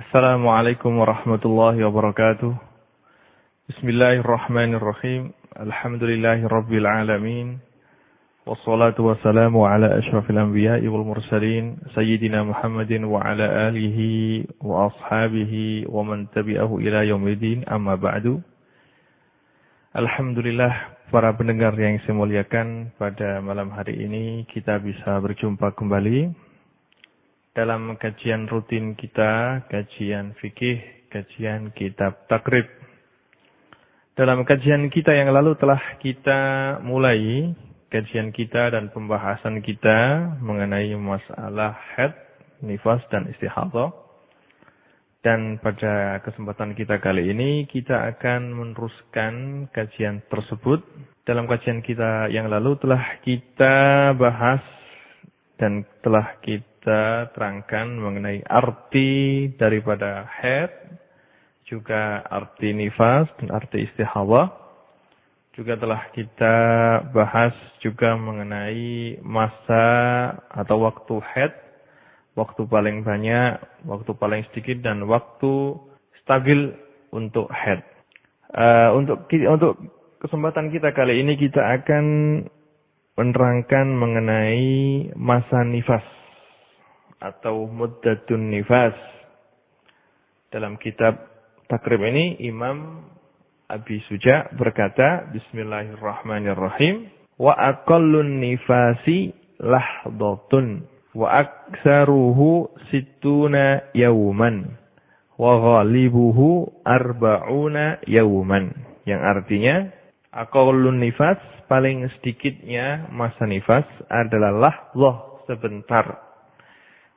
Assalamualaikum warahmatullahi wabarakatuh. Bismillahirrahmanirrahim. Alhamdulillahi rabbil alamin. Wassalatu wassalamu ala ashrafil anbiya'i wal mursalin. Sayyidina Muhammadin wa ala alihi wa ashabihi wa man tabi'ahu ila yaumidin. Amma ba'du. Alhamdulillah para pendengar yang saya muliakan pada malam hari ini kita bisa berjumpa kembali dalam kajian rutin kita, kajian fikih, kajian kitab takrib. Dalam kajian kita yang lalu telah kita mulai kajian kita dan pembahasan kita mengenai masalah head, nifas dan istihadah. Dan pada kesempatan kita kali ini kita akan meneruskan kajian tersebut. Dalam kajian kita yang lalu telah kita bahas dan telah kita terangkan mengenai arti daripada head, juga arti nifas dan arti istihadah juga telah kita bahas juga mengenai masa atau waktu head, waktu paling banyak, waktu paling sedikit dan waktu stabil untuk head. Uh, untuk untuk kesempatan kita kali ini kita akan menerangkan mengenai masa nifas atau muddatun nifas. Dalam kitab takrib ini Imam Abi Suja berkata, Bismillahirrahmanirrahim. Wa aqallun nifasi lahdotun. Wa aksaruhu situna yawman. Wa ghalibuhu arba'una yawman. Yang artinya, aqallun nifas, paling sedikitnya masa nifas adalah lahdoh sebentar.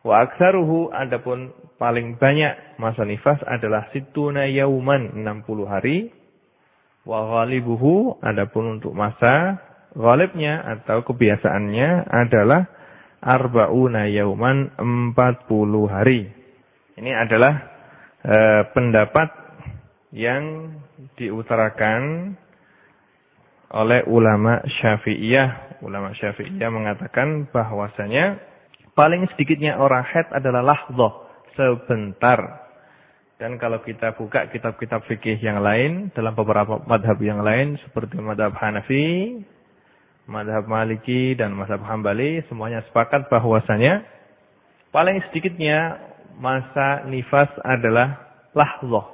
Wa aksaruhu adapun paling banyak masa nifas adalah situna yauman 60 hari. Wa ghalibuhu adapun untuk masa ghalibnya atau kebiasaannya adalah arbauna yauman 40 hari. Ini adalah e, pendapat yang diutarakan oleh ulama Syafi'iyah. Ulama Syafi'iyah mengatakan bahwasanya paling sedikitnya orang haid adalah lahdoh, sebentar. Dan kalau kita buka kitab-kitab fikih yang lain, dalam beberapa madhab yang lain, seperti madhab Hanafi, madhab Maliki, dan madhab Hambali, semuanya sepakat bahwasanya paling sedikitnya masa nifas adalah lahloh.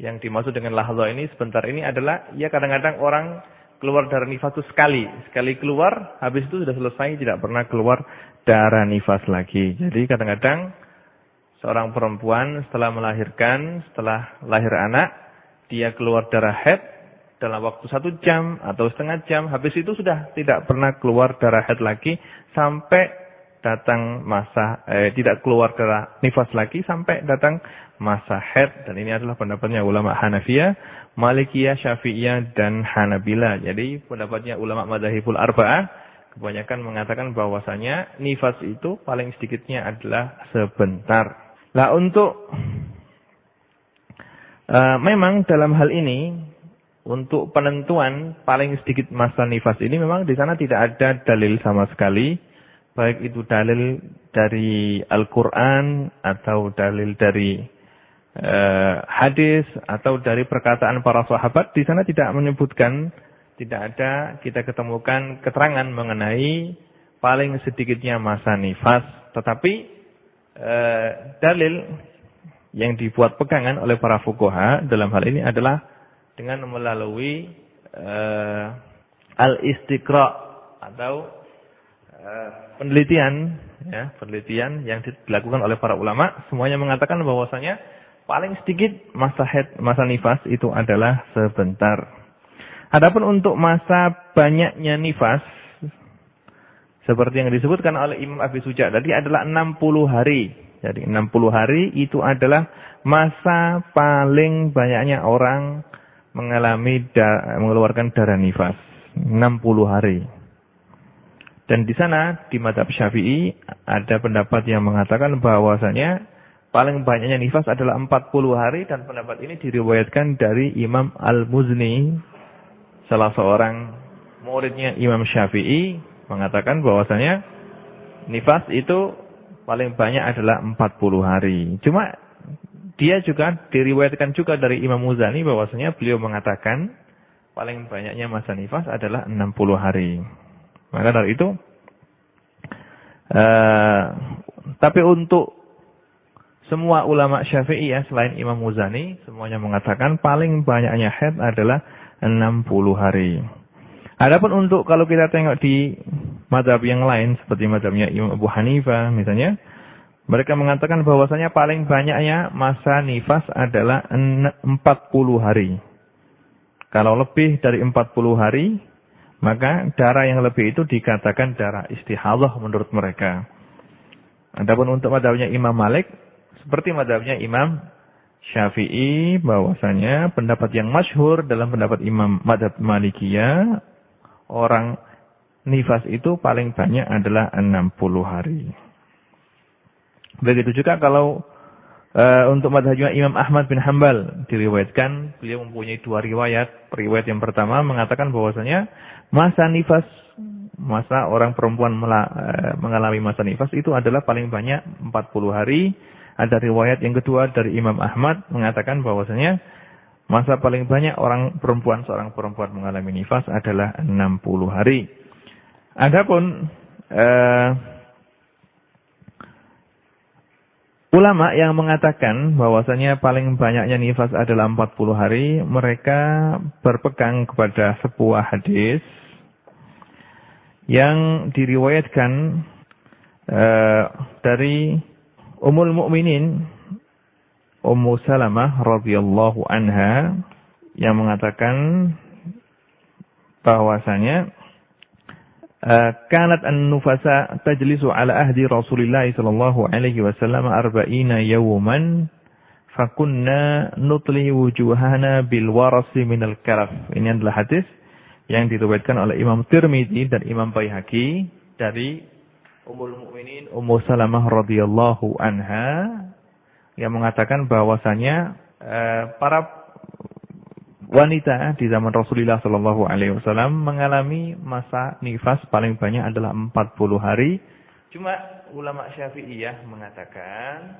Yang dimaksud dengan lahloh ini sebentar ini adalah, ya kadang-kadang orang keluar darah nifas itu sekali. Sekali keluar, habis itu sudah selesai, tidak pernah keluar darah nifas lagi. Jadi kadang-kadang seorang perempuan setelah melahirkan, setelah lahir anak, dia keluar darah head dalam waktu satu jam atau setengah jam, habis itu sudah tidak pernah keluar darah head lagi sampai datang masa eh, tidak keluar darah nifas lagi sampai datang masa head dan ini adalah pendapatnya ulama Hanafiyah, Malikiyah, Syafi'iyah dan Hanabila. Jadi pendapatnya ulama Madzhabul Arba'ah kebanyakan mengatakan bahwasanya nifas itu paling sedikitnya adalah sebentar. Nah untuk uh, memang dalam hal ini untuk penentuan paling sedikit masa nifas ini memang di sana tidak ada dalil sama sekali baik itu dalil dari Al-Qur'an atau dalil dari uh, hadis atau dari perkataan para sahabat di sana tidak menyebutkan tidak ada kita ketemukan keterangan mengenai paling sedikitnya masa nifas tetapi Eh, dalil yang dibuat pegangan oleh para fukoha dalam hal ini adalah dengan melalui uh, al-istiqra atau uh, penelitian ya, penelitian yang dilakukan oleh para ulama semuanya mengatakan bahwasanya paling sedikit masa head, masa nifas itu adalah sebentar. Adapun untuk masa banyaknya nifas seperti yang disebutkan oleh Imam Abi Suja tadi adalah 60 hari. Jadi 60 hari itu adalah masa paling banyaknya orang mengalami da mengeluarkan darah nifas. 60 hari. Dan di sana di madhab syafi'i ada pendapat yang mengatakan bahwasanya paling banyaknya nifas adalah 40 hari dan pendapat ini diriwayatkan dari Imam Al-Muzni salah seorang muridnya Imam Syafi'i mengatakan bahwasanya nifas itu paling banyak adalah 40 hari. Cuma dia juga diriwayatkan juga dari Imam Muzani bahwasanya beliau mengatakan paling banyaknya masa nifas adalah 60 hari. Maka dari itu uh, tapi untuk semua ulama Syafi'i ya selain Imam Muzani semuanya mengatakan paling banyaknya haid adalah 60 hari. Adapun untuk kalau kita tengok di madhab yang lain seperti madhabnya Imam Abu Hanifah misalnya, mereka mengatakan bahwasanya paling banyaknya masa nifas adalah 40 hari. Kalau lebih dari 40 hari, maka darah yang lebih itu dikatakan darah istihadah menurut mereka. Adapun untuk madhabnya Imam Malik, seperti madhabnya Imam Syafi'i bahwasanya pendapat yang masyhur dalam pendapat Imam Madhab Malikiyah orang nifas itu paling banyak adalah 60 hari. Begitu juga kalau uh, untuk madhabnya Imam Ahmad bin Hambal diriwayatkan beliau mempunyai dua riwayat. Riwayat yang pertama mengatakan bahwasanya masa nifas masa orang perempuan eh, mengalami masa nifas itu adalah paling banyak 40 hari ada riwayat yang kedua dari Imam Ahmad mengatakan bahwasanya masa paling banyak orang perempuan seorang perempuan mengalami nifas adalah 60 hari. Adapun uh, ulama yang mengatakan bahwasanya paling banyaknya nifas adalah 40 hari, mereka berpegang kepada sebuah hadis yang diriwayatkan uh, dari Ummul Mukminin Ummu Salamah radhiyallahu anha yang mengatakan bahwasanya uh, kanat an-nufasa tajlisu ala ahdi Rasulillah sallallahu alaihi wasallam arba'ina yawman fakunna nutli wujuhana bil warasi minal karaf. Ini adalah hadis yang diriwayatkan oleh Imam Tirmidzi dan Imam Baihaqi dari Ummul Mukminin Ummu Salamah radhiyallahu anha yang mengatakan bahwasanya eh, para wanita di zaman Rasulullah sallallahu alaihi wasallam mengalami masa nifas paling banyak adalah 40 hari. Cuma ulama Syafi'iyah mengatakan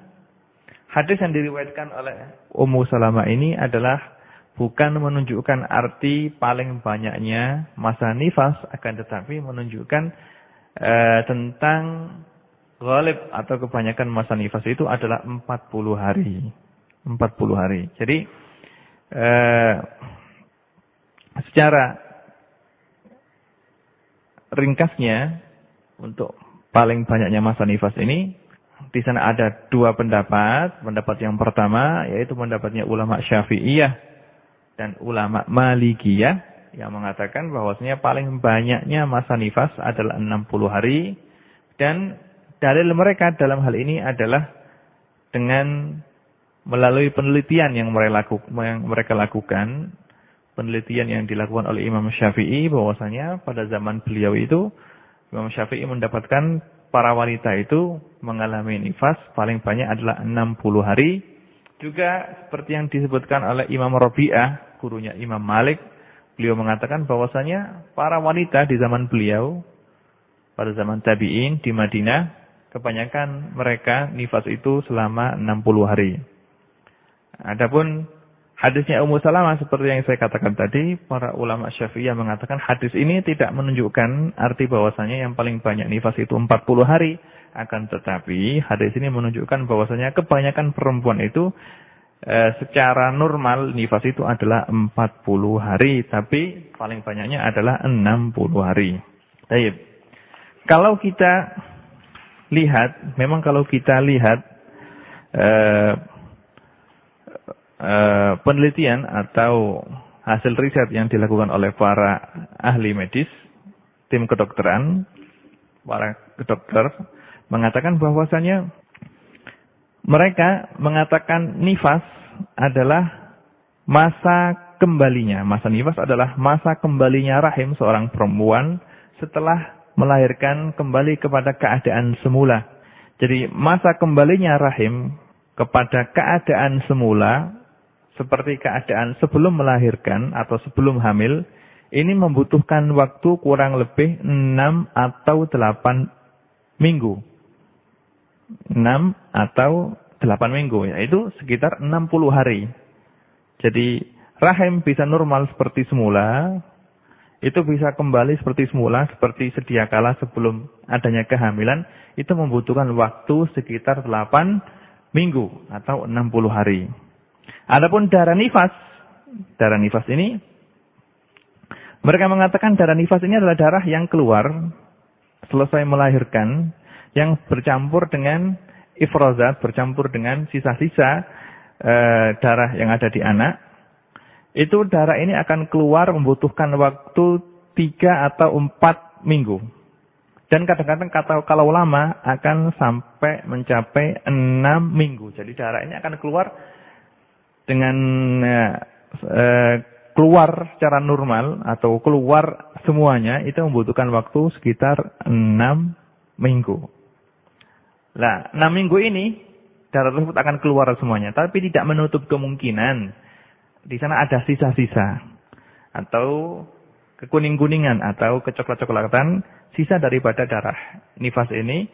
hadis yang diriwayatkan oleh Ummu Salamah ini adalah bukan menunjukkan arti paling banyaknya masa nifas akan tetapi menunjukkan eh, tentang ghalib atau kebanyakan masa nifas itu adalah 40 hari. 40 hari. Jadi eh, secara ringkasnya untuk paling banyaknya masa nifas ini di sana ada dua pendapat. Pendapat yang pertama yaitu pendapatnya ulama Syafi'iyah dan ulama Malikiyah yang mengatakan bahwasanya paling banyaknya masa nifas adalah 60 hari. Dan dalil mereka dalam hal ini adalah dengan melalui penelitian yang mereka lakukan penelitian yang dilakukan oleh Imam Syafi'i bahwasanya pada zaman beliau itu Imam Syafi'i mendapatkan para wanita itu mengalami nifas paling banyak adalah 60 hari. Juga seperti yang disebutkan oleh Imam Rabi'ah gurunya Imam Malik Beliau mengatakan bahwasanya para wanita di zaman beliau, pada zaman tabi'in di Madinah, kebanyakan mereka nifas itu selama 60 hari. Adapun hadisnya Ummu Salamah seperti yang saya katakan tadi, para ulama Syafi'iyah mengatakan hadis ini tidak menunjukkan arti bahwasanya yang paling banyak nifas itu 40 hari. Akan tetapi hadis ini menunjukkan bahwasanya kebanyakan perempuan itu e, secara normal nifas itu adalah 40 hari, tapi paling banyaknya adalah 60 hari. Baik. Kalau kita lihat, memang kalau kita lihat e, e, penelitian atau hasil riset yang dilakukan oleh para ahli medis, tim kedokteran, para dokter mengatakan bahwasanya mereka mengatakan nifas adalah masa kembalinya. Masa nifas adalah masa kembalinya rahim seorang perempuan setelah melahirkan kembali kepada keadaan semula. Jadi masa kembalinya rahim kepada keadaan semula seperti keadaan sebelum melahirkan atau sebelum hamil ini membutuhkan waktu kurang lebih 6 atau 8 minggu. 6 atau 8 minggu, yaitu sekitar 60 hari. Jadi rahim bisa normal seperti semula, itu bisa kembali seperti semula, seperti sedia kala sebelum adanya kehamilan, itu membutuhkan waktu sekitar 8 minggu atau 60 hari. Adapun darah nifas, darah nifas ini, mereka mengatakan darah nifas ini adalah darah yang keluar selesai melahirkan, yang bercampur dengan ifrozat, bercampur dengan sisa-sisa e, darah yang ada di anak, itu darah ini akan keluar membutuhkan waktu tiga atau empat minggu. Dan kadang-kadang kata kalau lama akan sampai mencapai enam minggu. Jadi darah ini akan keluar dengan eh, keluar secara normal atau keluar semuanya itu membutuhkan waktu sekitar enam minggu. Nah, enam minggu ini darah tersebut akan keluar semuanya, tapi tidak menutup kemungkinan di sana ada sisa-sisa atau kekuning-kuningan atau kecoklat-coklatan sisa daripada darah nifas ini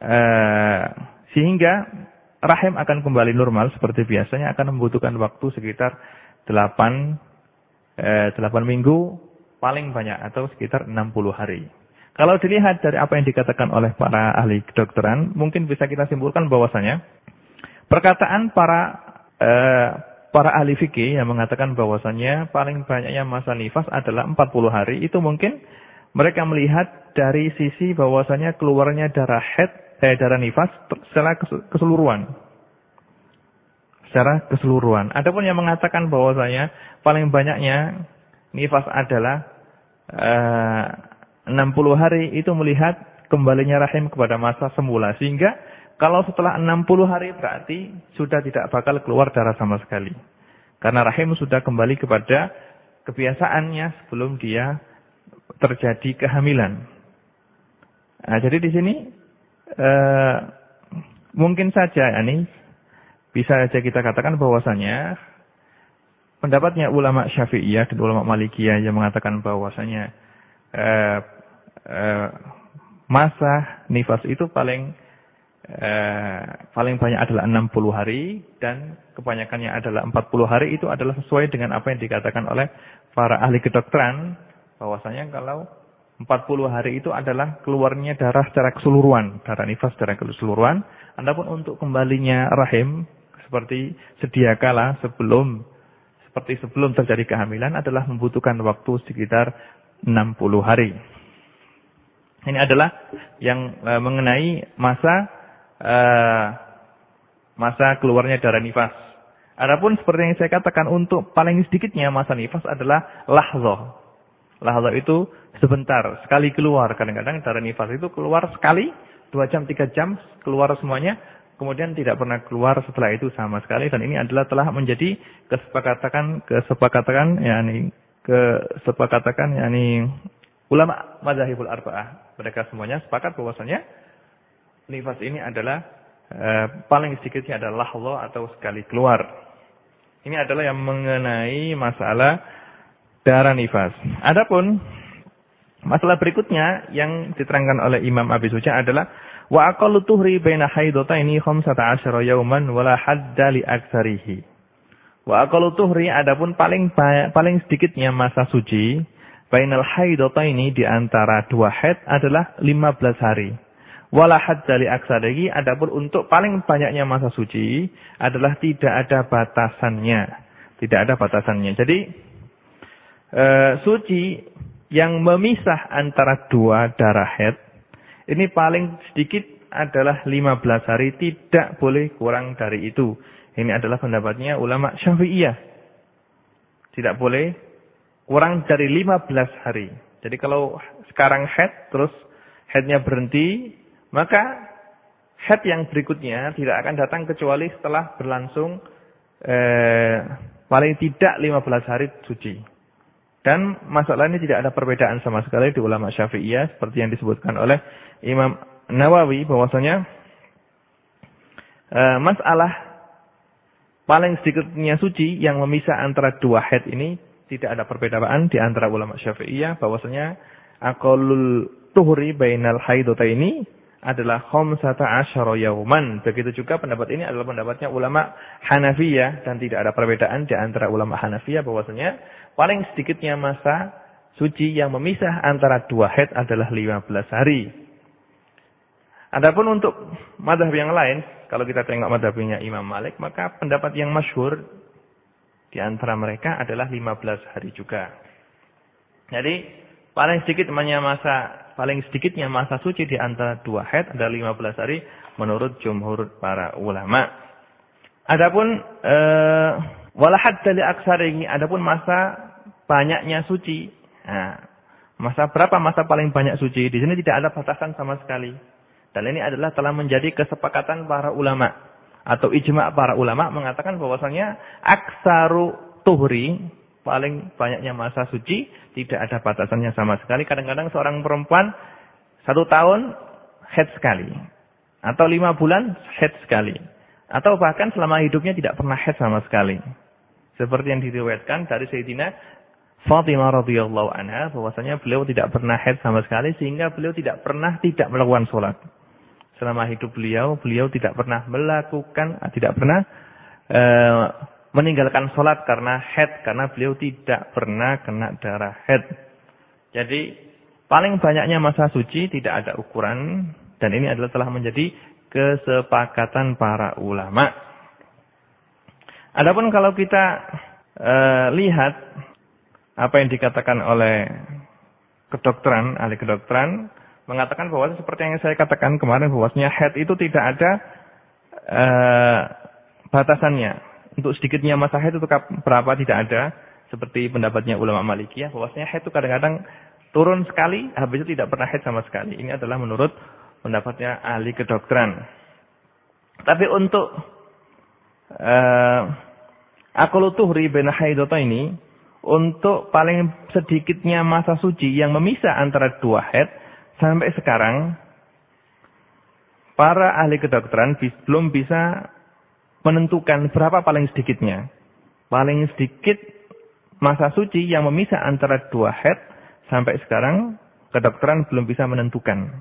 eh, sehingga rahim akan kembali normal seperti biasanya akan membutuhkan waktu sekitar 8 eh, 8 minggu paling banyak atau sekitar 60 hari. Kalau dilihat dari apa yang dikatakan oleh para ahli kedokteran, mungkin bisa kita simpulkan bahwasanya perkataan para eh, para ahli fikih yang mengatakan bahwasannya paling banyaknya masa nifas adalah 40 hari, itu mungkin mereka melihat dari sisi bahwasanya keluarnya darah head, eh, darah nifas secara keseluruhan. Secara keseluruhan. Adapun yang mengatakan bahwasanya paling banyaknya nifas adalah eh, 60 hari, itu melihat kembalinya rahim kepada masa semula. Sehingga kalau setelah 60 hari berarti sudah tidak bakal keluar darah sama sekali. Karena rahim sudah kembali kepada kebiasaannya sebelum dia terjadi kehamilan. Nah, jadi di sini eh, mungkin saja ini bisa saja kita katakan bahwasanya pendapatnya ulama Syafi'iyah dan ulama Malikiyah yang mengatakan bahwasanya eh, masa nifas itu paling eh, paling banyak adalah 60 hari dan kebanyakannya adalah 40 hari itu adalah sesuai dengan apa yang dikatakan oleh para ahli kedokteran bahwasanya kalau 40 hari itu adalah keluarnya darah secara keseluruhan, darah nifas secara keseluruhan. Adapun untuk kembalinya rahim seperti sedia kala sebelum seperti sebelum terjadi kehamilan adalah membutuhkan waktu sekitar 60 hari. Ini adalah yang e, mengenai masa uh, masa keluarnya darah nifas. Adapun seperti yang saya katakan untuk paling sedikitnya masa nifas adalah lahzah. Lahzah itu sebentar, sekali keluar. Kadang-kadang darah nifas itu keluar sekali, dua jam, tiga jam, keluar semuanya. Kemudian tidak pernah keluar setelah itu sama sekali. Dan ini adalah telah menjadi kesepakatan, kesepakatan, yakni kesepakatan, yakni ulama mazhabul arba'ah. Mereka semuanya sepakat bahwasanya nifas ini adalah eh, paling sedikitnya adalah lahlo atau sekali keluar. Ini adalah yang mengenai masalah darah nifas. Adapun masalah berikutnya yang diterangkan oleh Imam Abi Suja adalah wa aqallu tuhri baina haidataini 15 yauman wala hadda li aktsarihi. Wa aqallu tuhri adapun paling paling sedikitnya masa suci bainal haidataini di antara dua haid adalah 15 hari. Wala hadzali aksadegi, adapun untuk paling banyaknya masa suci adalah tidak ada batasannya. Tidak ada batasannya. Jadi e, suci yang memisah antara dua darah head ini paling sedikit adalah 15 hari, tidak boleh kurang dari itu. Ini adalah pendapatnya ulama Syafi'iyah. Tidak boleh kurang dari 15 hari. Jadi kalau sekarang head terus headnya berhenti maka head yang berikutnya tidak akan datang kecuali setelah berlangsung eh, paling tidak 15 hari suci. Dan masalah ini tidak ada perbedaan sama sekali di ulama syafi'iyah seperti yang disebutkan oleh Imam Nawawi bahwasanya eh, masalah paling sedikitnya suci yang memisah antara dua head ini tidak ada perbedaan di antara ulama syafi'iyah bahwasanya akolul tuhri bainal haidota ini adalah khamsata asyara yauman. Begitu juga pendapat ini adalah pendapatnya ulama Hanafiyah dan tidak ada perbedaan di antara ulama Hanafiyah bahwasanya paling sedikitnya masa suci yang memisah antara dua haid adalah 15 hari. Adapun untuk madhab yang lain, kalau kita tengok madhabnya Imam Malik, maka pendapat yang masyhur di antara mereka adalah 15 hari juga. Jadi paling sedikit masa paling sedikitnya masa suci di antara dua haid adalah 15 hari menurut jumhur para ulama. Adapun eh hadda li aksarihi, adapun masa banyaknya suci. Nah, masa berapa masa paling banyak suci? Di sini tidak ada batasan sama sekali. Dan ini adalah telah menjadi kesepakatan para ulama atau ijma' para ulama mengatakan bahwasanya aksaru tuhri paling banyaknya masa suci tidak ada batasannya sama sekali. Kadang-kadang seorang perempuan satu tahun head sekali atau lima bulan head sekali atau bahkan selama hidupnya tidak pernah head sama sekali. Seperti yang diriwayatkan dari Sayyidina Fatimah radhiyallahu anha bahwasanya beliau tidak pernah head sama sekali sehingga beliau tidak pernah tidak melakukan sholat selama hidup beliau, beliau tidak pernah melakukan, tidak pernah e, meninggalkan sholat karena head, karena beliau tidak pernah kena darah head. Jadi paling banyaknya masa suci tidak ada ukuran dan ini adalah telah menjadi kesepakatan para ulama. Adapun kalau kita e, lihat apa yang dikatakan oleh kedokteran, ahli kedokteran, mengatakan bahwa seperti yang saya katakan kemarin bahwasanya head itu tidak ada uh, batasannya. Untuk sedikitnya masa head itu berapa tidak ada. Seperti pendapatnya ulama Malikiyah bahwasanya head itu kadang-kadang turun sekali, habis itu tidak pernah head sama sekali. Ini adalah menurut pendapatnya ahli kedokteran. Tapi untuk uh, akulutuhri ben haidota ini untuk paling sedikitnya masa suci yang memisah antara dua head sampai sekarang para ahli kedokteran belum bisa menentukan berapa paling sedikitnya. Paling sedikit masa suci yang memisah antara dua head sampai sekarang kedokteran belum bisa menentukan.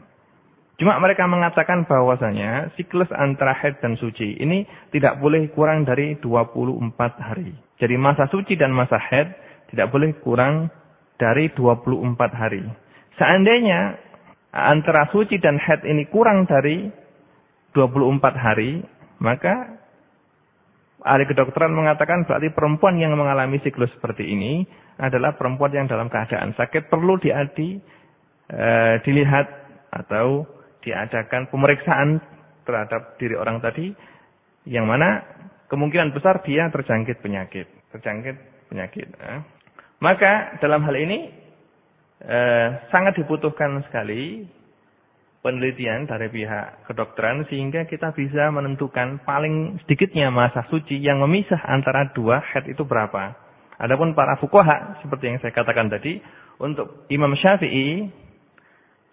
Cuma mereka mengatakan bahwasanya siklus antara head dan suci ini tidak boleh kurang dari 24 hari. Jadi masa suci dan masa head tidak boleh kurang dari 24 hari. Seandainya antara suci dan head ini kurang dari 24 hari, maka ahli kedokteran mengatakan berarti perempuan yang mengalami siklus seperti ini adalah perempuan yang dalam keadaan sakit perlu diadi e, dilihat atau diadakan pemeriksaan terhadap diri orang tadi yang mana kemungkinan besar dia terjangkit penyakit, terjangkit penyakit. Eh. Maka dalam hal ini eh, sangat dibutuhkan sekali penelitian dari pihak kedokteran sehingga kita bisa menentukan paling sedikitnya masa suci yang memisah antara dua head itu berapa. Adapun para fukoha seperti yang saya katakan tadi, untuk Imam Syafi'i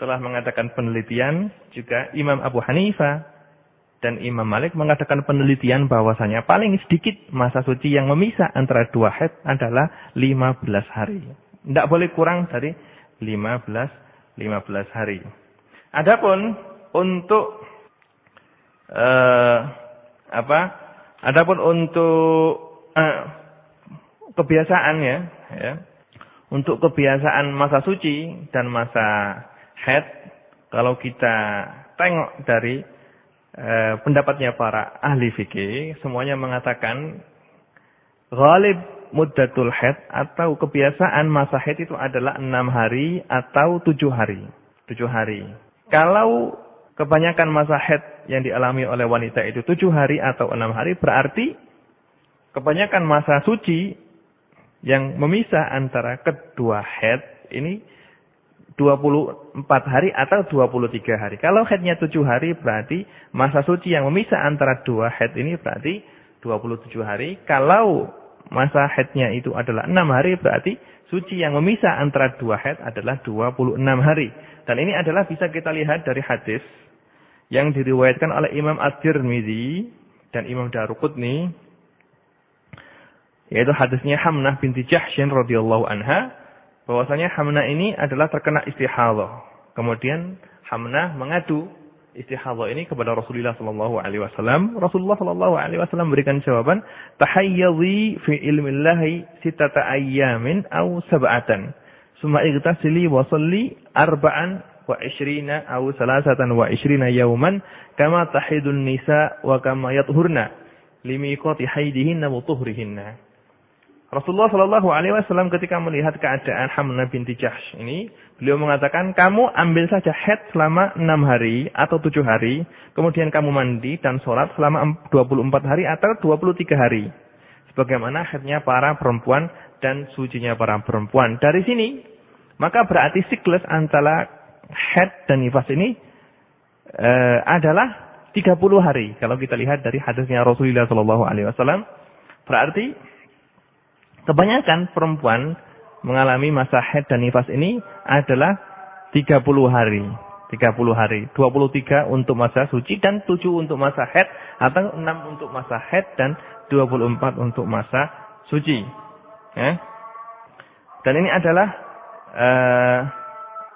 telah mengatakan penelitian, juga Imam Abu Hanifah dan Imam Malik mengatakan penelitian bahwasanya paling sedikit masa suci yang memisah antara dua head adalah 15 hari. Tidak boleh kurang dari 15 15 hari. Adapun untuk uh, apa? Adapun untuk uh, kebiasaan ya, ya. Untuk kebiasaan masa suci dan masa head kalau kita tengok dari uh, pendapatnya para ahli fikih semuanya mengatakan ghalib muddatul haid atau kebiasaan masa haid itu adalah enam hari atau tujuh hari. Tujuh hari. Kalau kebanyakan masa haid yang dialami oleh wanita itu tujuh hari atau enam hari, berarti kebanyakan masa suci yang memisah antara kedua haid ini 24 hari atau 23 hari. Kalau haidnya 7 hari berarti masa suci yang memisah antara dua haid ini berarti 27 hari. Kalau masa haidnya itu adalah enam hari, berarti suci yang memisah antara dua haid adalah 26 hari. Dan ini adalah bisa kita lihat dari hadis yang diriwayatkan oleh Imam At-Tirmidzi dan Imam Daruqutni yaitu hadisnya Hamnah binti Jahsyin radhiyallahu anha bahwasanya Hamnah ini adalah terkena istihadah. Kemudian Hamnah mengadu istihadha ini kepada Rasulullah sallallahu alaihi wasallam. Rasulullah sallallahu alaihi wasallam berikan jawaban, "Tahayyadhi fi ilmillahi sittata ayyamin aw sab'atan. Summa igtasili wa salli arba'an wa ishrina aw salasatan wa ishrina yawman kama tahidun nisa wa kama yathurna limiqati haidihinna wa tuhrihinna." Rasulullah Shallallahu Alaihi Wasallam ketika melihat keadaan Hamna binti Jahsh ini, beliau mengatakan, kamu ambil saja head selama enam hari atau tujuh hari, kemudian kamu mandi dan sholat selama 24 hari atau 23 hari. Sebagaimana headnya para perempuan dan sucinya para perempuan. Dari sini, maka berarti siklus antara head dan nifas ini uh, adalah 30 hari. Kalau kita lihat dari hadisnya Rasulullah Shallallahu Alaihi Wasallam, berarti Kebanyakan perempuan mengalami masa haid dan nifas ini adalah 30 hari. 30 hari. 23 untuk masa suci dan 7 untuk masa haid atau 6 untuk masa haid dan 24 untuk masa suci. Ya. Dan ini adalah uh,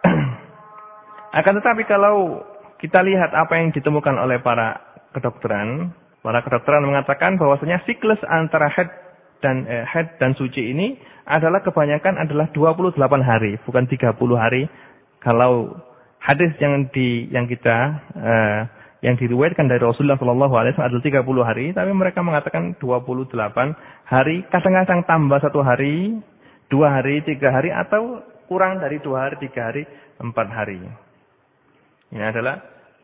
akan tetapi kalau kita lihat apa yang ditemukan oleh para kedokteran, para kedokteran mengatakan bahwasanya siklus antara haid dan eh, haid dan suci ini adalah kebanyakan adalah 28 hari, bukan 30 hari. Kalau hadis yang di yang kita eh, yang diriwayatkan dari Rasulullah Shallallahu Alaihi Wasallam adalah 30 hari, tapi mereka mengatakan 28 hari, kadang-kadang tambah satu hari, dua hari, tiga hari, atau kurang dari dua hari, tiga hari, empat hari. Ini adalah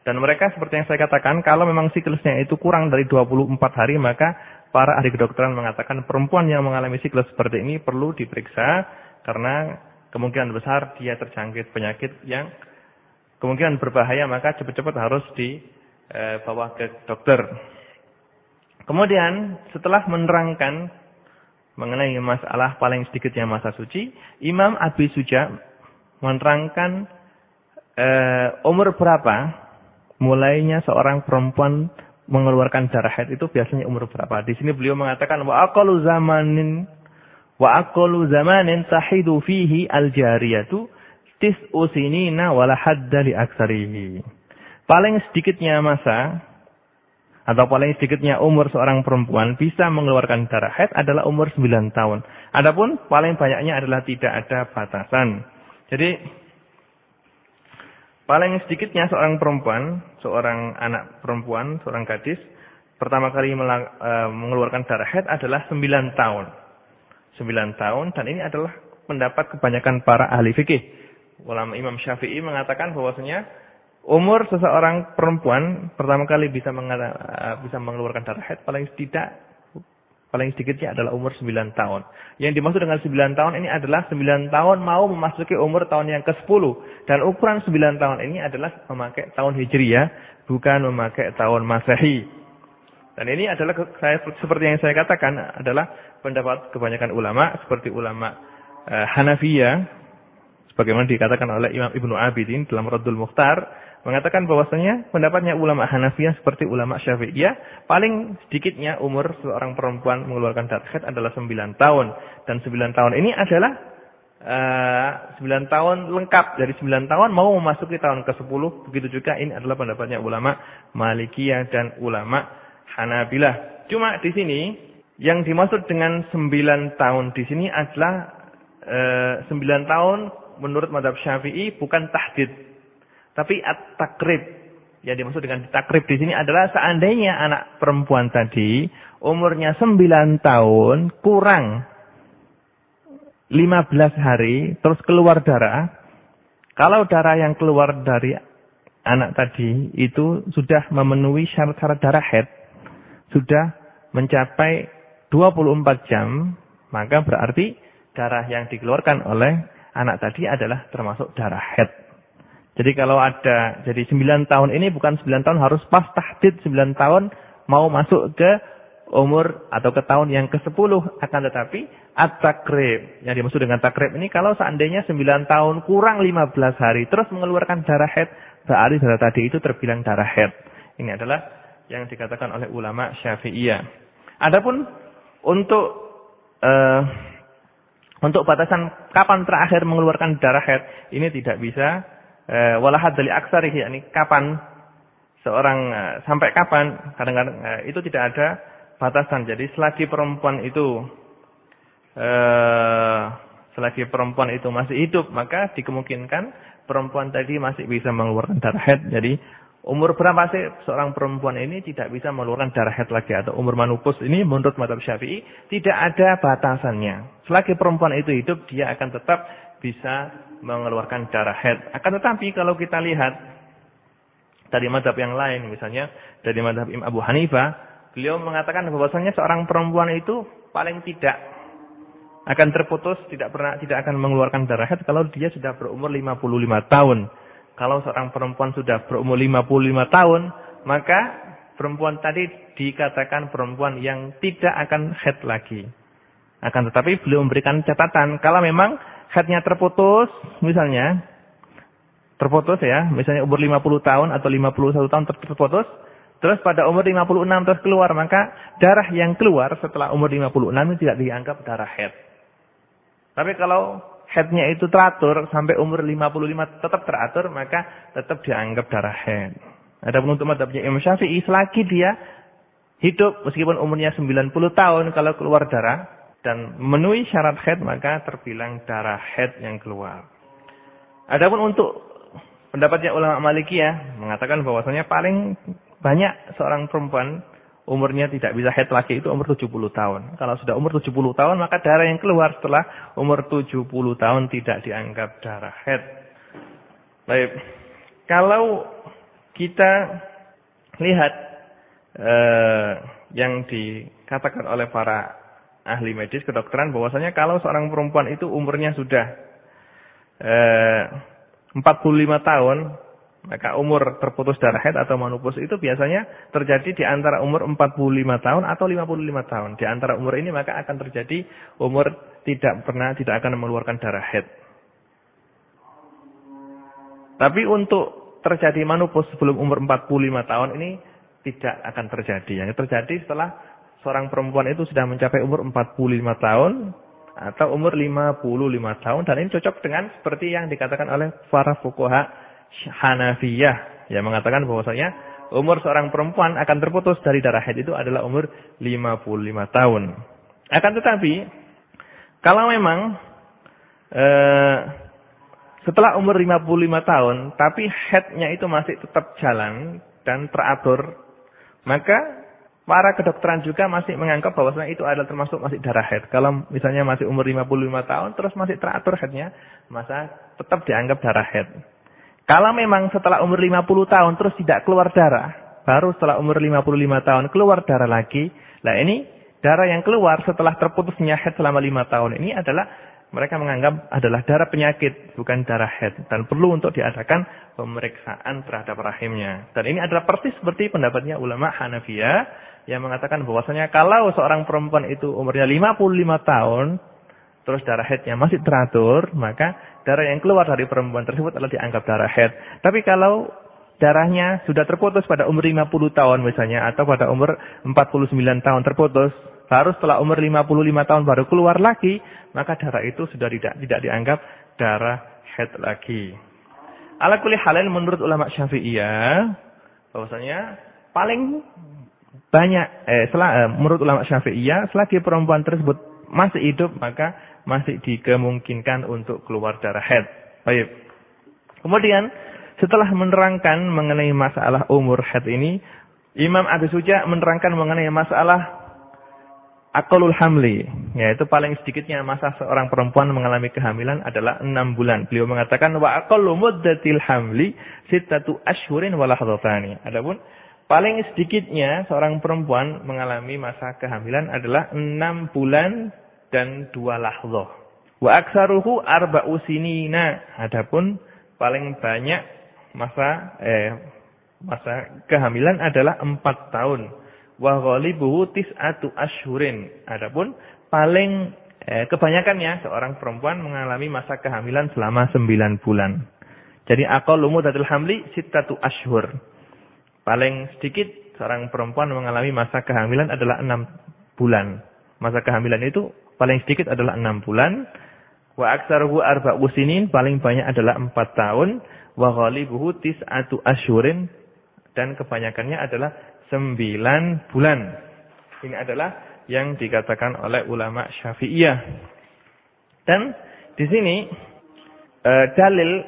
dan mereka seperti yang saya katakan, kalau memang siklusnya itu kurang dari 24 hari, maka para ahli kedokteran mengatakan perempuan yang mengalami siklus seperti ini perlu diperiksa karena kemungkinan besar dia terjangkit penyakit yang kemungkinan berbahaya maka cepat-cepat harus dibawa ke dokter. Kemudian setelah menerangkan mengenai masalah paling sedikitnya masa suci, Imam Abi Suja menerangkan uh, umur berapa mulainya seorang perempuan mengeluarkan darah haid itu biasanya umur berapa? Di sini beliau mengatakan wa aqallu zamanin wa aqallu zamanin tahidu fihi al-jariyatu tis'u sinina wala hadda li aksarihi. Paling sedikitnya masa atau paling sedikitnya umur seorang perempuan bisa mengeluarkan darah haid adalah umur 9 tahun. Adapun paling banyaknya adalah tidak ada batasan. Jadi Paling sedikitnya seorang perempuan, seorang anak perempuan, seorang gadis, pertama kali e, mengeluarkan darah haid adalah 9 tahun. 9 tahun dan ini adalah pendapat kebanyakan para ahli fikih. Ulama Imam Syafi'i mengatakan bahwasanya umur seseorang perempuan pertama kali bisa e, mengeluarkan darah haid paling tidak paling sedikitnya adalah umur 9 tahun. Yang dimaksud dengan 9 tahun ini adalah 9 tahun mau memasuki umur tahun yang ke-10. Dan ukuran 9 tahun ini adalah memakai tahun Hijriyah, bukan memakai tahun Masehi. Dan ini adalah saya seperti yang saya katakan adalah pendapat kebanyakan ulama seperti ulama uh, Hanafiyah sebagaimana dikatakan oleh Imam Ibnu Abidin dalam Raddul Mukhtar mengatakan bahwasanya pendapatnya ulama Hanafiyah seperti ulama Syafi'iyah paling sedikitnya umur seorang perempuan mengeluarkan haid adalah 9 tahun. Dan 9 tahun ini adalah uh, eh, 9 tahun lengkap. Dari 9 tahun mau memasuki tahun ke-10 begitu juga ini adalah pendapatnya ulama Malikiyah dan ulama Hanabilah. Cuma di sini yang dimaksud dengan 9 tahun di sini adalah uh, eh, 9 tahun menurut madhab Syafi'i bukan tahdid tapi at-takrib. Yang dimaksud dengan takrib di sini adalah seandainya anak perempuan tadi umurnya 9 tahun kurang 15 hari terus keluar darah. Kalau darah yang keluar dari anak tadi itu sudah memenuhi syarat-syarat darah head, sudah mencapai 24 jam, maka berarti darah yang dikeluarkan oleh anak tadi adalah termasuk darah head. Jadi kalau ada, jadi 9 tahun ini bukan 9 tahun harus pas tahdid 9 tahun mau masuk ke umur atau ke tahun yang ke-10. Akan tetapi at-takrib. Yang dimaksud dengan takrib ini kalau seandainya 9 tahun kurang 15 hari terus mengeluarkan darah head, berarti darah tadi itu terbilang darah head. Ini adalah yang dikatakan oleh ulama syafi'iyah. Adapun untuk uh, untuk batasan kapan terakhir mengeluarkan darah head, ini tidak bisa eh, wala dari aksarih yakni kapan seorang uh, sampai kapan? Kadang-kadang uh, itu tidak ada batasan. Jadi selagi perempuan itu selagi perempuan itu masih hidup, maka dikemungkinkan perempuan tadi masih bisa mengeluarkan darah haid. Jadi umur berapa sih seorang perempuan ini tidak bisa mengeluarkan darah haid lagi atau umur manupus ini menurut madhab syafi'i tidak ada batasannya. Selagi perempuan itu hidup dia akan tetap bisa mengeluarkan darah haid. Akan tetapi kalau kita lihat dari madhab yang lain. Misalnya dari madhab Imam Abu Hanifah, beliau mengatakan bahwasanya seorang perempuan itu paling tidak akan terputus, tidak pernah tidak akan mengeluarkan darah haid kalau dia sudah berumur 55 tahun. Kalau seorang perempuan sudah berumur 55 tahun, maka perempuan tadi dikatakan perempuan yang tidak akan haid lagi. Akan tetapi beliau memberikan catatan, kalau memang haidnya terputus, misalnya, terputus ya, misalnya umur 50 tahun atau 51 tahun terputus, terus pada umur 56 terus keluar, maka darah yang keluar setelah umur 56 itu tidak dianggap darah head. Tapi kalau headnya itu teratur sampai umur 55 tetap teratur, maka tetap dianggap darah head. Ada pun untuk madhabnya Imam Syafi'i, selagi dia hidup meskipun umurnya 90 tahun, kalau keluar darah dan memenuhi syarat head, maka terbilang darah head yang keluar. Adapun untuk Pendapatnya ulama Malikiyah mengatakan bahwasanya paling banyak seorang perempuan umurnya tidak bisa head lagi itu umur 70 tahun. Kalau sudah umur 70 tahun maka darah yang keluar setelah umur 70 tahun tidak dianggap darah head. Baik. Kalau kita lihat eh, yang dikatakan oleh para ahli medis kedokteran bahwasanya kalau seorang perempuan itu umurnya sudah eh, 45 tahun, maka umur terputus darah haid atau menopause itu biasanya terjadi di antara umur 45 tahun atau 55 tahun. Di antara umur ini maka akan terjadi umur tidak pernah tidak akan mengeluarkan darah haid. Tapi untuk terjadi menopause sebelum umur 45 tahun ini tidak akan terjadi. Yang terjadi setelah seorang perempuan itu sudah mencapai umur 45 tahun, atau umur 55 tahun dan ini cocok dengan seperti yang dikatakan oleh para fuqaha Hanafiyah yang mengatakan bahwasanya umur seorang perempuan akan terputus dari darah haid itu adalah umur 55 tahun. Akan tetapi kalau memang eh, setelah umur 55 tahun tapi haidnya itu masih tetap jalan dan teratur maka Para kedokteran juga masih menganggap bahwasanya itu adalah termasuk masih darah head. Kalau misalnya masih umur 55 tahun terus masih teratur headnya, masa tetap dianggap darah head. Kalau memang setelah umur 50 tahun terus tidak keluar darah, baru setelah umur 55 tahun keluar darah lagi. Nah ini darah yang keluar setelah terputusnya head selama 5 tahun ini adalah mereka menganggap adalah darah penyakit, bukan darah head. Dan perlu untuk diadakan pemeriksaan terhadap rahimnya. Dan ini adalah persis seperti pendapatnya ulama Hanafiyah yang mengatakan bahwasanya kalau seorang perempuan itu umurnya 55 tahun, terus darah haidnya masih teratur, maka darah yang keluar dari perempuan tersebut adalah dianggap darah haid. Tapi kalau darahnya sudah terputus pada umur 50 tahun misalnya, atau pada umur 49 tahun terputus, baru setelah umur 55 tahun baru keluar lagi, maka darah itu sudah tidak tidak dianggap darah haid lagi. Ala kulli menurut ulama Syafi'iyah bahwasanya paling banyak eh, setelah, eh, menurut ulama Syafi'iyah selagi perempuan tersebut masih hidup maka masih dikemungkinkan untuk keluar darah haid. Baik. Kemudian setelah menerangkan mengenai masalah umur haid ini, Imam Abi Suja menerangkan mengenai masalah akalul hamli, yaitu paling sedikitnya masa seorang perempuan mengalami kehamilan adalah enam bulan. Beliau mengatakan wa aqallu muddatil hamli sittatu ashhurin wa lahdhatani. Adapun Paling sedikitnya seorang perempuan mengalami masa kehamilan adalah enam bulan dan dua lahdoh. Wa aksaruhu arba'u sinina. Adapun paling banyak masa eh, masa kehamilan adalah empat tahun. Wa ghalibuhu tis'atu ashurin. Adapun paling eh, kebanyakannya seorang perempuan mengalami masa kehamilan selama sembilan bulan. Jadi aqallu muddatil hamli sittatu ashur. Paling sedikit seorang perempuan mengalami masa kehamilan adalah enam bulan. Masa kehamilan itu paling sedikit adalah enam bulan. Wa aksaruhu arba'u sinin paling banyak adalah empat tahun. Wa ghalibuhu tis'atu asyurin dan kebanyakannya adalah 9 bulan. Ini adalah yang dikatakan oleh ulama Syafi'iyah. Dan di sini e, dalil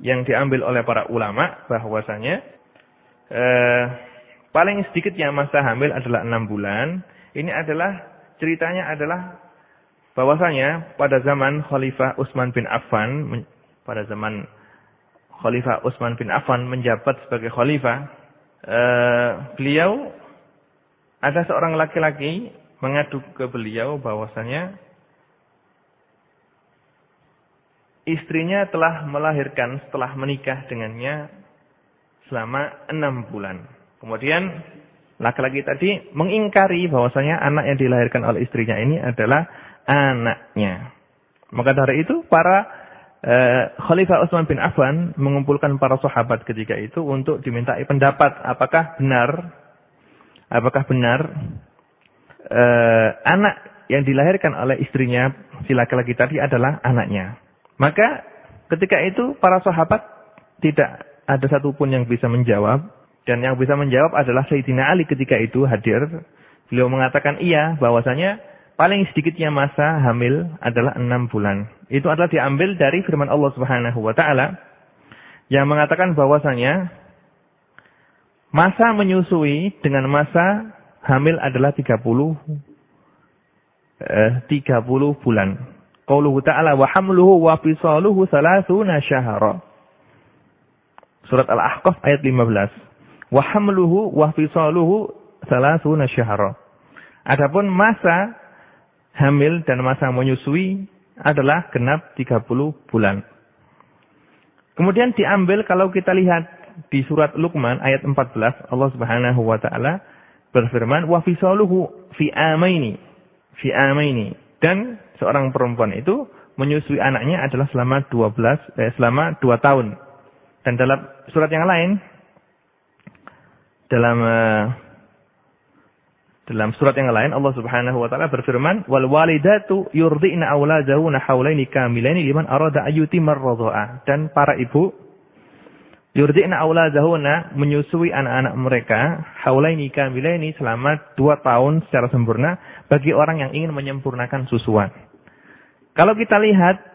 yang diambil oleh para ulama bahwasanya e, paling sedikitnya masa hamil adalah 6 bulan. Ini adalah ceritanya adalah bahwasanya pada zaman Khalifah Utsman bin Affan pada zaman Khalifah Utsman bin Affan menjabat sebagai khalifah eh, beliau ada seorang laki-laki mengadu ke beliau bahwasanya istrinya telah melahirkan setelah menikah dengannya selama enam bulan. Kemudian laki-laki tadi mengingkari bahwasanya anak yang dilahirkan oleh istrinya ini adalah anaknya. Maka dari itu para Eh, Khalifah Utsman bin Affan mengumpulkan para sahabat ketika itu untuk dimintai pendapat apakah benar apakah benar uh, anak yang dilahirkan oleh istrinya si laki-laki tadi adalah anaknya. Maka ketika itu para sahabat tidak ada satupun yang bisa menjawab dan yang bisa menjawab adalah Sayyidina Ali ketika itu hadir. Beliau mengatakan iya bahwasanya paling sedikitnya masa hamil adalah enam bulan. Itu adalah diambil dari firman Allah Subhanahu wa taala yang mengatakan bahwasanya masa menyusui dengan masa hamil adalah 30 eh, 30 bulan. Qauluhu ta'ala wa hamluhu wa fisaluhu salasuna syahra. Surat Al-Ahqaf ayat 15. Wa hamluhu wa fisaluhu salasuna syahra. Adapun masa hamil dan masa menyusui adalah genap 30 bulan. Kemudian diambil kalau kita lihat di surat Luqman ayat 14 Allah Subhanahu wa taala berfirman wa fisaluhu fi amaini fi amaini dan seorang perempuan itu menyusui anaknya adalah selama 12 eh, selama 2 tahun. Dan dalam surat yang lain dalam uh, dalam surat yang lain Allah Subhanahu wa taala berfirman, "Wal walidatu yurdi'na auladahunna haulaini kamilaini liman arada ayyutimar radha'a." Dan para ibu yurdi'na auladahunna menyusui anak-anak mereka haulaini kamilaini selama dua tahun secara sempurna bagi orang yang ingin menyempurnakan susuan. Kalau kita lihat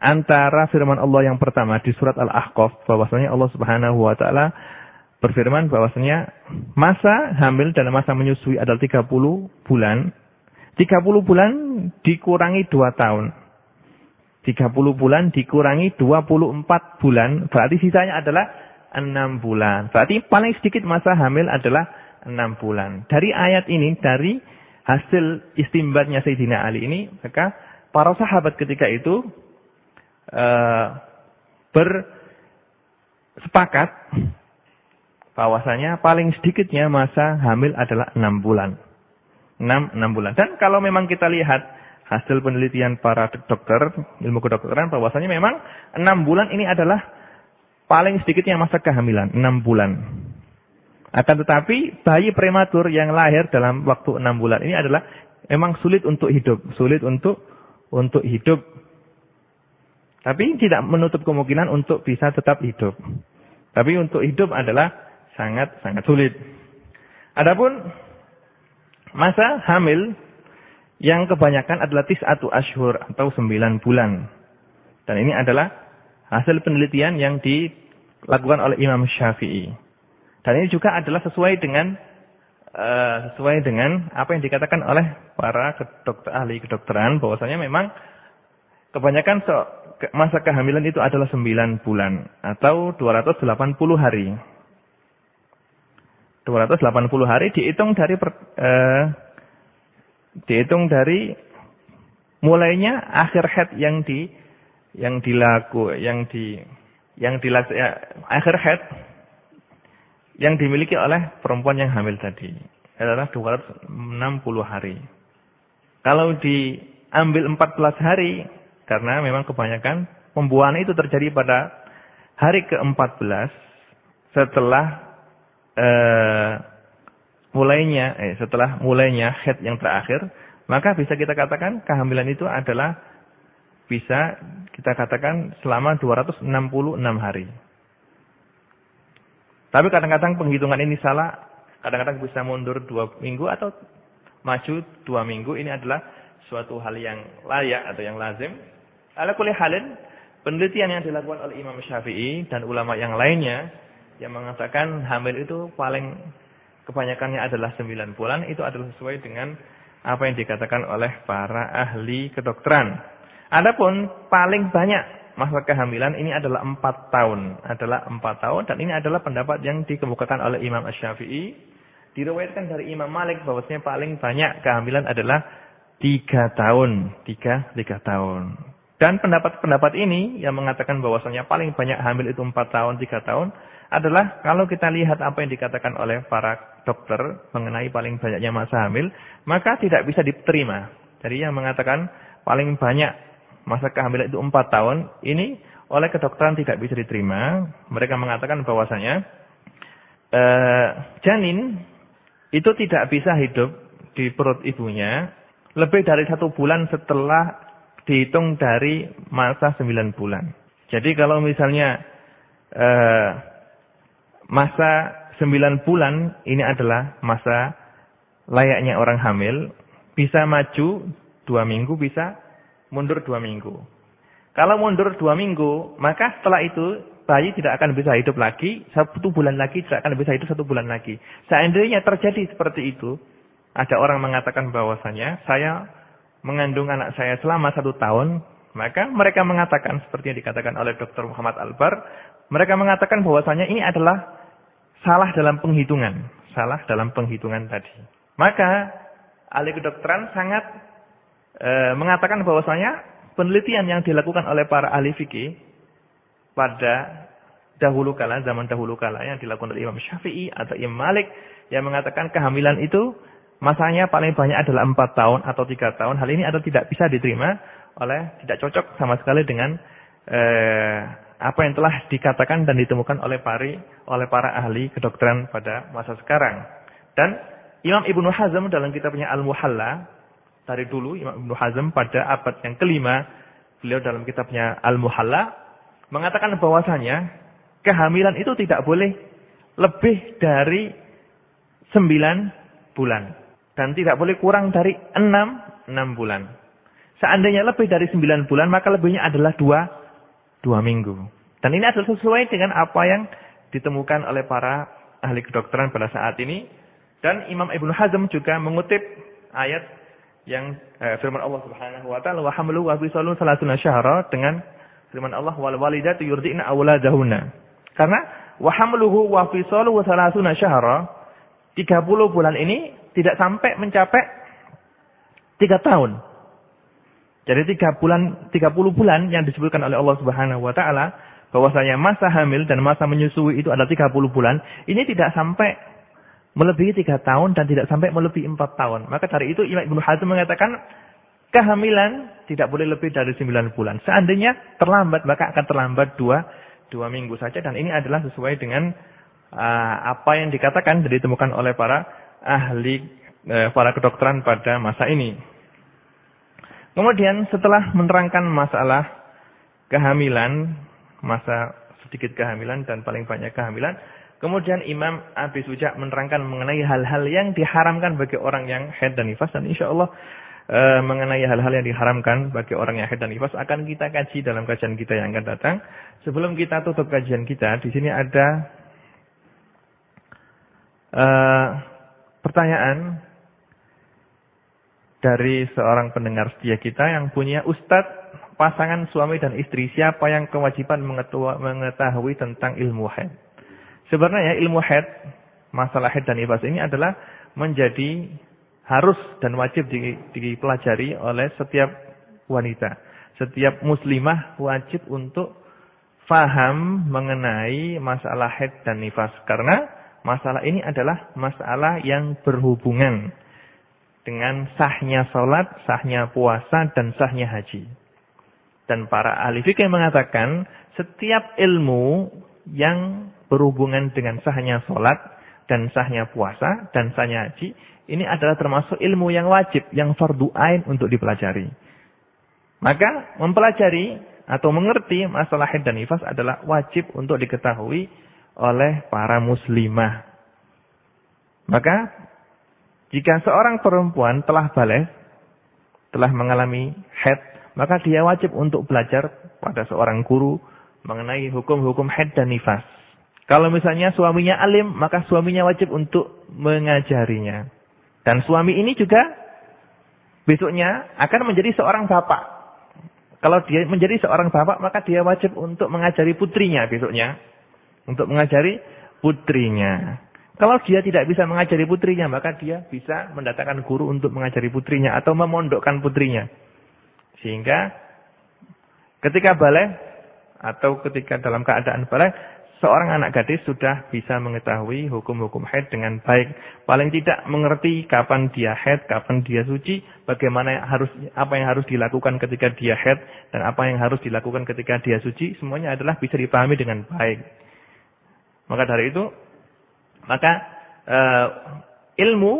antara firman Allah yang pertama di surat Al-Ahqaf bahwasanya Allah Subhanahu wa taala berfirman bahwasanya masa hamil dan masa menyusui adalah 30 bulan. 30 bulan dikurangi 2 tahun. 30 bulan dikurangi 24 bulan, berarti sisanya adalah 6 bulan. Berarti paling sedikit masa hamil adalah 6 bulan. Dari ayat ini, dari hasil istimbatnya Sayyidina Ali ini, maka para sahabat ketika itu uh, bersepakat bahwasanya paling sedikitnya masa hamil adalah 6 bulan. 6, 6 bulan. Dan kalau memang kita lihat hasil penelitian para dokter, ilmu kedokteran bahwasanya memang 6 bulan ini adalah paling sedikitnya masa kehamilan, 6 bulan. Akan tetapi bayi prematur yang lahir dalam waktu 6 bulan ini adalah memang sulit untuk hidup, sulit untuk untuk hidup. Tapi tidak menutup kemungkinan untuk bisa tetap hidup. Tapi untuk hidup adalah sangat-sangat sulit. Adapun masa hamil yang kebanyakan adalah tis'atu ashur atau sembilan bulan. Dan ini adalah hasil penelitian yang dilakukan oleh Imam Syafi'i. Dan ini juga adalah sesuai dengan uh, sesuai dengan apa yang dikatakan oleh para kedokter, ahli kedokteran bahwasanya memang kebanyakan so, masa kehamilan itu adalah 9 bulan atau 280 hari. 280 hari dihitung dari per, eh, dihitung dari mulainya akhir head yang di yang dilaku yang di yang dilaku ya, akhir head yang dimiliki oleh perempuan yang hamil tadi adalah 260 hari. Kalau diambil 14 hari karena memang kebanyakan pembuahan itu terjadi pada hari ke-14 setelah uh, mulainya, eh, setelah mulainya head yang terakhir, maka bisa kita katakan kehamilan itu adalah bisa kita katakan selama 266 hari. Tapi kadang-kadang penghitungan ini salah, kadang-kadang bisa mundur dua minggu atau maju dua minggu. Ini adalah suatu hal yang layak atau yang lazim. Ala kulli halin, penelitian yang dilakukan oleh Imam Syafi'i dan ulama yang lainnya yang mengatakan hamil itu paling kebanyakannya adalah 9 bulan itu adalah sesuai dengan apa yang dikatakan oleh para ahli kedokteran. Adapun paling banyak masa kehamilan ini adalah 4 tahun, adalah 4 tahun dan ini adalah pendapat yang dikemukakan oleh Imam Asy-Syafi'i. Diriwayatkan dari Imam Malik bahwasanya paling banyak kehamilan adalah 3 tahun, 3 3 tahun. Dan pendapat-pendapat ini yang mengatakan bahwasanya paling banyak hamil itu 4 tahun, 3 tahun adalah kalau kita lihat apa yang dikatakan oleh para dokter mengenai paling banyaknya masa hamil, maka tidak bisa diterima. Jadi yang mengatakan paling banyak masa kehamilan itu 4 tahun, ini oleh kedokteran tidak bisa diterima. Mereka mengatakan bahwasanya eh, janin itu tidak bisa hidup di perut ibunya lebih dari satu bulan setelah dihitung dari masa 9 bulan. Jadi kalau misalnya eh, masa 9 bulan ini adalah masa layaknya orang hamil. Bisa maju 2 minggu, bisa mundur 2 minggu. Kalau mundur 2 minggu, maka setelah itu bayi tidak akan bisa hidup lagi. Satu bulan lagi tidak akan bisa hidup satu bulan lagi. Seandainya terjadi seperti itu, ada orang mengatakan bahwasanya saya mengandung anak saya selama satu tahun, maka mereka mengatakan seperti yang dikatakan oleh Dr. Muhammad Albar, mereka mengatakan bahwasanya ini adalah salah dalam penghitungan. Salah dalam penghitungan tadi. Maka ahli kedokteran sangat e, mengatakan bahwasanya penelitian yang dilakukan oleh para ahli fikih pada dahulu kala, zaman dahulu kala yang dilakukan oleh Imam Syafi'i atau Imam Malik yang mengatakan kehamilan itu masanya paling banyak adalah 4 tahun atau 3 tahun. Hal ini adalah tidak bisa diterima oleh tidak cocok sama sekali dengan eh, apa yang telah dikatakan dan ditemukan oleh para oleh para ahli kedokteran pada masa sekarang. Dan Imam Ibnu Hazm dalam kitabnya Al-Muhalla dari dulu Imam Ibnu Hazm pada abad yang kelima beliau dalam kitabnya Al-Muhalla mengatakan bahwasanya kehamilan itu tidak boleh lebih dari 9 bulan dan tidak boleh kurang dari 6 6 bulan. Seandainya lebih dari 9 bulan maka lebihnya adalah 2 dua minggu. Dan ini adalah sesuai dengan apa yang ditemukan oleh para ahli kedokteran pada saat ini. Dan Imam Ibnu Hazm juga mengutip ayat yang eh, firman Allah Subhanahu wa taala wa hamlu wa fisalu salasuna syahra dengan firman Allah wal walidatu yurdi'na auladahunna. Karena wa hamluhu wa fisalu salasuna syahra 30 bulan ini tidak sampai mencapai 3 tahun. Jadi tiga bulan, 30 bulan yang disebutkan oleh Allah Subhanahu wa taala bahwasanya masa hamil dan masa menyusui itu ada 30 bulan, ini tidak sampai melebihi 3 tahun dan tidak sampai melebihi 4 tahun. Maka dari itu Imam Ibnu Hazm mengatakan kehamilan tidak boleh lebih dari 9 bulan. Seandainya terlambat maka akan terlambat 2 2 minggu saja dan ini adalah sesuai dengan uh, apa yang dikatakan dan ditemukan oleh para ahli uh, para kedokteran pada masa ini. Kemudian setelah menerangkan masalah kehamilan, masa sedikit kehamilan dan paling banyak kehamilan, kemudian Imam Abi Suja menerangkan mengenai hal-hal yang diharamkan bagi orang yang haid dan nifas dan insya Allah e, mengenai hal-hal yang diharamkan bagi orang yang haid dan nifas akan kita kaji dalam kajian kita yang akan datang. Sebelum kita tutup kajian kita, di sini ada e, pertanyaan dari seorang pendengar setia kita yang punya ustadz pasangan suami dan istri siapa yang kewajiban mengetahui tentang ilmu haid. Sebenarnya ilmu haid, masalah haid dan ibas ini adalah menjadi harus dan wajib dipelajari oleh setiap wanita. Setiap muslimah wajib untuk faham mengenai masalah haid dan nifas. Karena masalah ini adalah masalah yang berhubungan dengan sahnya sholat, sahnya puasa, dan sahnya haji. Dan para ahli fikih mengatakan setiap ilmu yang berhubungan dengan sahnya sholat, dan sahnya puasa, dan sahnya haji, ini adalah termasuk ilmu yang wajib, yang fardu ain untuk dipelajari. Maka mempelajari atau mengerti masalah haid dan nifas adalah wajib untuk diketahui oleh para muslimah. Maka jika seorang perempuan telah balik, telah mengalami head, maka dia wajib untuk belajar pada seorang guru mengenai hukum-hukum head dan nifas. Kalau misalnya suaminya alim, maka suaminya wajib untuk mengajarinya. Dan suami ini juga besoknya akan menjadi seorang bapak. Kalau dia menjadi seorang bapak, maka dia wajib untuk mengajari putrinya besoknya. Untuk mengajari putrinya. Kalau dia tidak bisa mengajari putrinya, maka dia bisa mendatangkan guru untuk mengajari putrinya atau memondokkan putrinya. Sehingga ketika balik atau ketika dalam keadaan balik, seorang anak gadis sudah bisa mengetahui hukum-hukum haid dengan baik. Paling tidak mengerti kapan dia haid, kapan dia suci, bagaimana harus apa yang harus dilakukan ketika dia haid dan apa yang harus dilakukan ketika dia suci, semuanya adalah bisa dipahami dengan baik. Maka dari itu maka uh, ilmu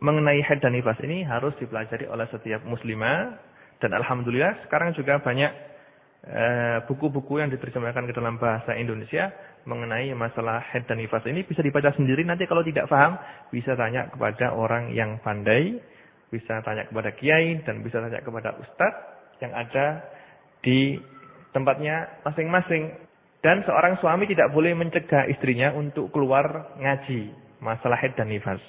mengenai haid dan nifas ini harus dipelajari oleh setiap muslimah. Dan alhamdulillah sekarang juga banyak eh, buku-buku uh, yang diterjemahkan ke dalam bahasa Indonesia mengenai masalah haid dan nifas ini. Bisa dibaca sendiri nanti kalau tidak paham bisa tanya kepada orang yang pandai bisa tanya kepada kiai dan bisa tanya kepada ustadz yang ada di tempatnya masing-masing dan seorang suami tidak boleh mencegah istrinya untuk keluar ngaji masalah haid dan nifas.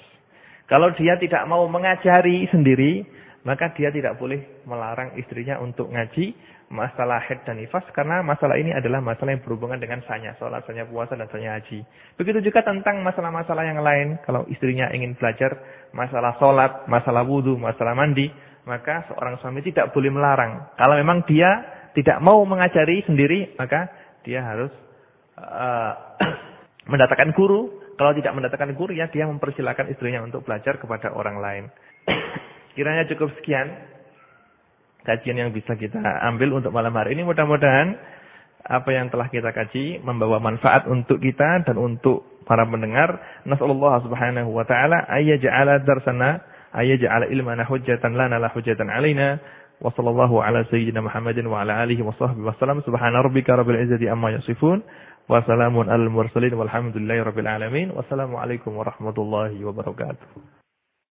Kalau dia tidak mau mengajari sendiri, maka dia tidak boleh melarang istrinya untuk ngaji masalah haid dan nifas karena masalah ini adalah masalah yang berhubungan dengan sanya, sholat, sanya puasa dan sanya haji. Begitu juga tentang masalah-masalah yang lain, kalau istrinya ingin belajar masalah sholat, masalah wudhu, masalah mandi, maka seorang suami tidak boleh melarang. Kalau memang dia tidak mau mengajari sendiri, maka dia harus uh, mendatangkan guru. Kalau tidak mendatangkan guru ya dia mempersilahkan istrinya untuk belajar kepada orang lain. Kiranya cukup sekian kajian yang bisa kita ambil untuk malam hari ini. Mudah-mudahan apa yang telah kita kaji membawa manfaat untuk kita dan untuk para pendengar. Nasallallahu subhanahu wa ta'ala ayyaj'ala darsana ayyaj'ala ilmana hujjatan lana la hujjatan alaina wa sallallahu ala sayyidina Muhammadin wa ala alihi wa sahbihi wasallam subhana rabbika rabbil izzati amma yasifun. Wa salamun al mursalin. Walhamdulillahi rabbil alamin. Wassalamu alaikum warahmatullahi wabarakatuh.